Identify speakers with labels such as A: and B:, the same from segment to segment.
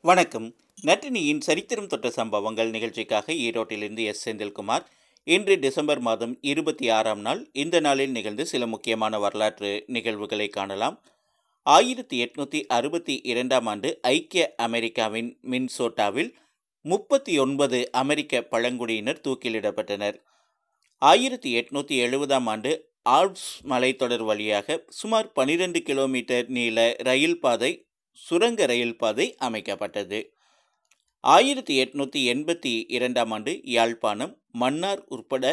A: வணக்கம். நட்டினியின் சரித்திரம் தொட்ட சம்பவங்கள் நிகழ்ச்சிக்காக ஈரோட்டிலிருந்து எஸ். செந்தில்குமார். இன்று டிசம்பர் மாதம் இருபத்தி ஆறாம் நாள். இந்த நாளில் நிகழ்ந்து சில முக்கியமான வரலாற்று நிகழ்வுகளை காணலாம். ஆயிரத்தி எட்நூற்றி அறுபத்தி இரண்டாம் ஆண்டு ஐக்கிய அமெரிக்காவின் மின்சோட்டாவில் முப்பத்தி ஒன்பது அமெரிக்க பழங்குடியினர் தூக்கிலிடப்பட்டனர். ஆயிரத்தி எட்நூற்றி எழுபதாம் ஆண்டு ஆல்ப்ஸ் மலைத்தொடர் வழியாக சுமார் பனிரெண்டு கிலோமீட்டர் நீள ரயில் பாதை சுரங்க ரயில் பாதை அமைக்கப்பட்டது. ஆயிரத்தி எட்நூற்றி எண்பத்தி இரண்டாம் ஆண்டு யாழ்ப்பாணம் மன்னார் உட்பட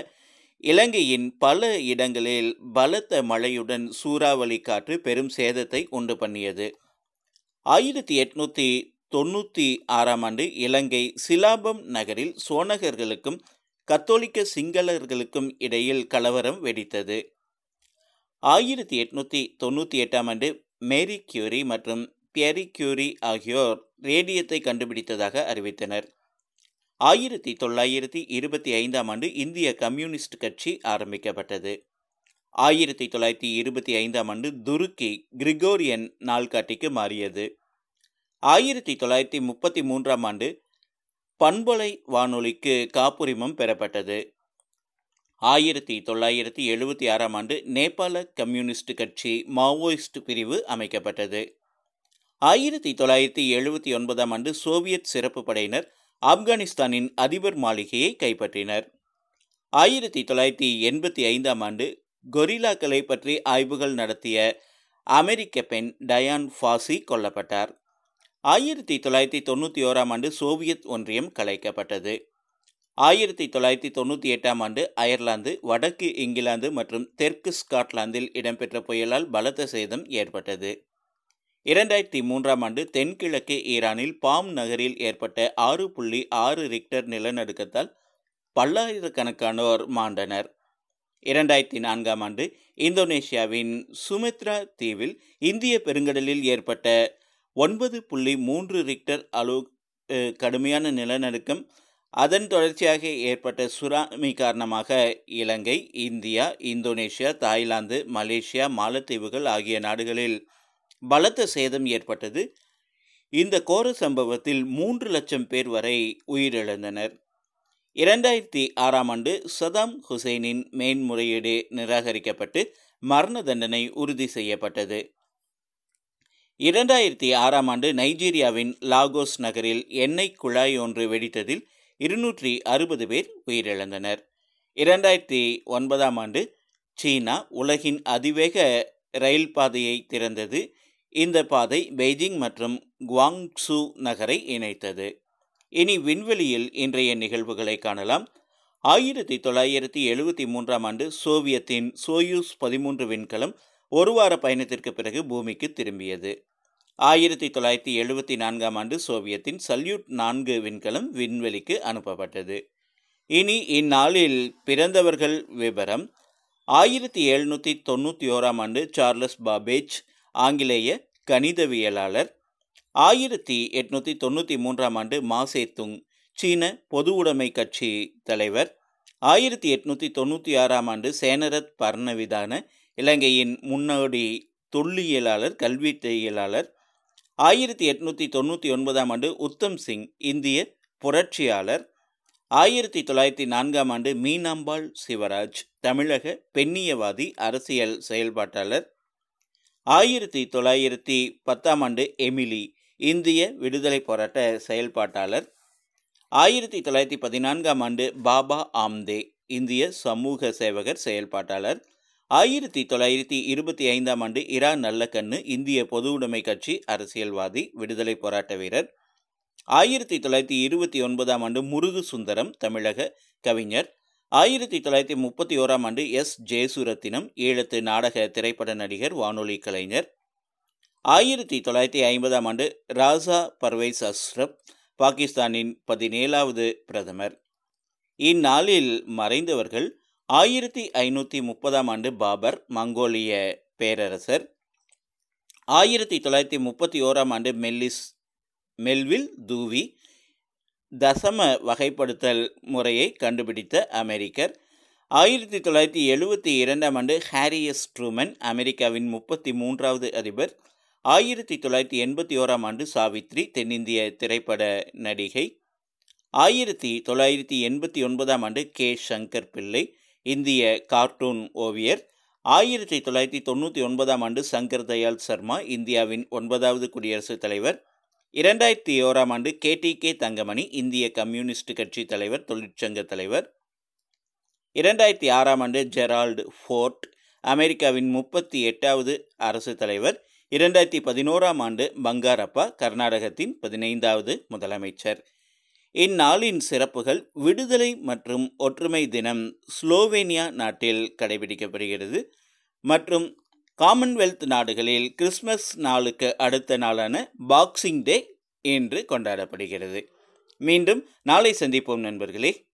A: இலங்கையின் பல இடங்களில் பலத்த மழையுடன் சூறாவளி காற்று பெரும் சேதத்தை உண்டு பண்ணியது. ஆயிரத்தி எட்நூற்றி தொண்ணூற்றி ஆறாம் ஆண்டு இலங்கை சிலாபம் நகரில் சோனகர்களுக்கும் கத்தோலிக்க சிங்களர்களுக்கும் இடையில் கலவரம் வெடித்தது. ஆயிரத்தி எட்நூற்றி தொண்ணூற்றி எட்டாம் ஆண்டு மேரி கியூரி மற்றும் பியரி கியூரி ஆகியோர் ரேடியத்தை கண்டுபிடித்ததாக அறிவித்தனர். ஆயிரத்தி தொள்ளாயிரத்தி இருபத்தி ஐந்தாம் ஆண்டு இந்திய கம்யூனிஸ்ட் கட்சி ஆரம்பிக்கப்பட்டது. ஆயிரத்தி தொள்ளாயிரத்தி இருபத்தி ஐந்தாம் ஆண்டு துருக்கி கிரிகோரியன் நாள்காட்டிக்கு மாறியது. ஆயிரத்தி தொள்ளாயிரத்தி முப்பத்தி மூன்றாம் ஆண்டு பண்பொலை வானொலிக்கு காப்புரிமம் பெறப்பட்டது. ஆயிரத்தி தொள்ளாயிரத்தி எழுபத்தி ஆறாம் ஆண்டு நேபாள கம்யூனிஸ்ட் கட்சி மாவோயிஸ்ட் பிரிவு அமைக்கப்பட்டது. ஆயிரத்தி தொள்ளாயிரத்தி எழுபத்தி ஒன்பதாம் ஆண்டு சோவியத் சிறப்பு படையினர் ஆப்கானிஸ்தானின் அதிபர் மாளிகையை கைப்பற்றினர். ஆயிரத்தி தொள்ளாயிரத்தி எண்பத்தி ஐந்தாம் ஆண்டு கொரில்லாக்களை பற்றி ஆய்வுகள் நடத்திய அமெரிக்க பெண் டயான் ஃபாசி கொல்லப்பட்டார். ஆயிரத்தி தொள்ளாயிரத்தி தொண்ணூற்றி ஓராம் ஆண்டு சோவியத் ஒன்றியம் கலைக்கப்பட்டது. ஆயிரத்தி தொள்ளாயிரத்தி தொண்ணூற்றி எட்டாம் ஆண்டு அயர்லாந்து வடக்கு இங்கிலாந்து மற்றும் தெற்கு ஸ்காட்லாந்தில் இடம்பெற்ற புயலால் பலத்த சேதம் ஏற்பட்டது. இரண்டாயிரத்தி மூன்றாம் ஆண்டு தென்கிழக்கு ஈரானில் பாம் நகரில் ஏற்பட்ட ஆறு புள்ளி ஆறு ரிக்டர் நிலநடுக்கத்தால் பல்லாயிரக்கணக்கானோர் மாண்டனர். இரண்டாயிரத்தி நான்காம் ஆண்டு இந்தோனேஷியாவின் சுமித்ரா தீவில் இந்திய பெருங்கடலில் ஏற்பட்ட ஒன்பது புள்ளி மூன்று ரிக்டர் அளவு கடுமையான நிலநடுக்கம் அதன் தொடர்ச்சியாக ஏற்பட்ட சுனாமி காரணமாக Ilangai India Indonesia Thailand Malaysia மாலத்தீவுகள் ஆகிய நாடுகளில் பலத்த சேதம் ஏற்பட்டது. இந்த கோர சம்பவத்தில் மூன்று லட்சம் பேர் வரை உயிரிழந்தனர். இரண்டாயிரத்தி ஆறாம் ஆண்டு சதாம் ஹுசைனின் மேன்முறையீடு நிராகரிக்கப்பட்டு மரண தண்டனை உறுதி செய்யப்பட்டது. இரண்டாயிரத்தி ஆறாம் ஆண்டு நைஜீரியாவின் லாகோஸ் நகரில் எண்ணெய் குழாய் ஒன்று வெடித்ததில் இருநூற்றி அறுபது பேர் உயிரிழந்தனர். இரண்டாயிரத்தி ஒன்பதாம் ஆண்டு சீனா உலகின் அதிவேக ரயில் பாதையை திறந்தது. இந்த பாதை பெய்ஜிங் மற்றும் குவாங்சு நகரை இணைத்தது. இனி விண்வெளியில் இன்றைய நிகழ்வுகளை காணலாம். ஆயிரத்தி தொள்ளாயிரத்தி எழுபத்தி மூன்றாம் ஆண்டு சோவியத்தின் சோயூஸ் பதிமூன்று விண்கலம் ஒரு வார பயணத்திற்கு பிறகு பூமிக்கு திரும்பியது. ஆயிரத்தி தொள்ளாயிரத்தி எழுபத்தி நான்காம் ஆண்டு சோவியத்தின் சல்யூட் நான்கு விண்கலம் விண்வெளிக்கு அனுப்பப்பட்டது. இனி இந்நாளில் பிறந்தவர்கள் விவரம். ஆயிரத்தி எழுநூற்றி தொண்ணூற்றி ஓராம் ஆண்டு சார்லஸ் பாபேஜ் ஆங்கிலேய கணிதவியலாளர். ஆயிரத்தி எட்நூற்றி தொண்ணூற்றி மூன்றாம் ஆண்டு மாசேத்துங் சீன பொது உடைமை கட்சி தலைவர். ஆயிரத்தி எட்நூற்றி தொண்ணூற்றி ஆறாம் ஆண்டு சேனரத் பர்ணவிதான இலங்கையின் முன்னோடி தொல்லியலாளர் கல்வீட்டியலாளர். ஆயிரத்தி எட்நூற்றி தொண்ணூற்றி ஒன்பதாம் ஆண்டு உத்தம் சிங் இந்திய புரட்சியாளர். ஆயிரத்தி தொள்ளாயிரத்தி நான்காம் ஆண்டு மீனாம்பாள் சிவராஜ் தமிழக பெண்ணியவாதி அரசியல் செயல்பாட்டாளர். ஆயிரத்தி தொள்ளாயிரத்தி பத்தாம் ஆண்டு எமிலி இந்திய விடுதலை போராட்ட செயல்பாட்டாளர். ஆயிரத்தி தொள்ளாயிரத்தி பதினான்காம் ஆண்டு பாபா ஆம்தே இந்திய சமூக சேவகர் செயல்பாட்டாளர். ஆயிரத்தி தொள்ளாயிரத்தி இருபத்தி ஐந்தாம் ஆண்டு இரா நல்லக்கண்ணு இந்திய பொதுவுடைமை கட்சி அரசியல்வாதி விடுதலை போராட்ட வீரர். ஆயிரத்தி தொள்ளாயிரத்தி இருபத்தி ஒன்பதாம் ஆண்டு முருகு சுந்தரம் தமிழக கவிஞர். ஆயிரத்தி தொள்ளாயிரத்தி முப்பத்தி ஓராம் ஆண்டு எஸ். ஜெயசுரத்தினம் ஈழத்து நாடக திரைப்பட நடிகர் வானொலி கலைஞர். ஆயிரத்தி தொள்ளாயிரத்தி ஐம்பதாம் ஆண்டு ராசா பர்வேஸ் அஸ்ரப் பாகிஸ்தானின் பதினேழாவது பிரதமர். இந்நாளில் மறைந்தவர்கள் ஆயிரத்தி ஐநூற்றி முப்பதாம் ஆண்டு பாபர் மங்கோலிய பேரரசர். ஆயிரத்தி தொள்ளாயிரத்தி முப்பத்தி ஓராம் ஆண்டு மெல்லிஸ் மெல்வில் தூவி தசம வகைப்படுத்தல் முறையை கண்டுபிடித்த அமெரிக்கர். ஆயிரத்தி தொள்ளாயிரத்தி எழுபத்தி இரண்டாம் ஆண்டு ஹாரியஸ் ட்ரூமன் அமெரிக்காவின் முப்பத்தி மூன்றாவது அதிபர். ஆயிரத்தி தொள்ளாயிரத்தி எண்பத்தி ஓராம் ஆண்டு சாவித்ரி தென்னிந்திய திரைப்பட நடிகை. ஆயிரத்தி தொள்ளாயிரத்தி எண்பத்தி ஒன்பதாம் ஆண்டு கே. சங்கர் பிள்ளை இந்திய கார்ட்டூன் ஓவியர். ஆயிரத்தி தொள்ளாயிரத்தி தொண்ணூற்றி ஒன்பதாம் ஆண்டு சங்கர் தயாள் சர்மா இந்தியாவின் ஒன்பதாவது குடியரசுத் தலைவர். இரண்டாயிரத்தி ஓராம் ஆண்டு கே டி கே தங்கமணி இந்திய கம்யூனிஸ்ட் கட்சி தலைவர் தொழிற்சங்க தலைவர். இரண்டாயிரத்தி ஆறாம் ஆண்டு ஜெரால்டு ஃபோர்ட் அமெரிக்காவின் முப்பத்தி எட்டாவது அரசு தலைவர். இரண்டாயிரத்தி பதினோராம் ஆண்டு பங்காரப்பா கர்நாடகத்தின் பதினைந்தாவது முதலமைச்சர். இந்நாளின் சிறப்புகள் விடுதலை மற்றும் ஒற்றுமை தினம் ஸ்லோவேனியா நாட்டில் கடைபிடிக்கப்படுகிறது. மற்றும் காமன்வெல்த் நாடுகளில் கிறிஸ்மஸ் நாளுக்கு அடுத்த நாளான பாக்ஸிங் டே இன்று கொண்டாடப்படுகிறது. மீண்டும் நாளை சந்திப்போம் நண்பர்களே.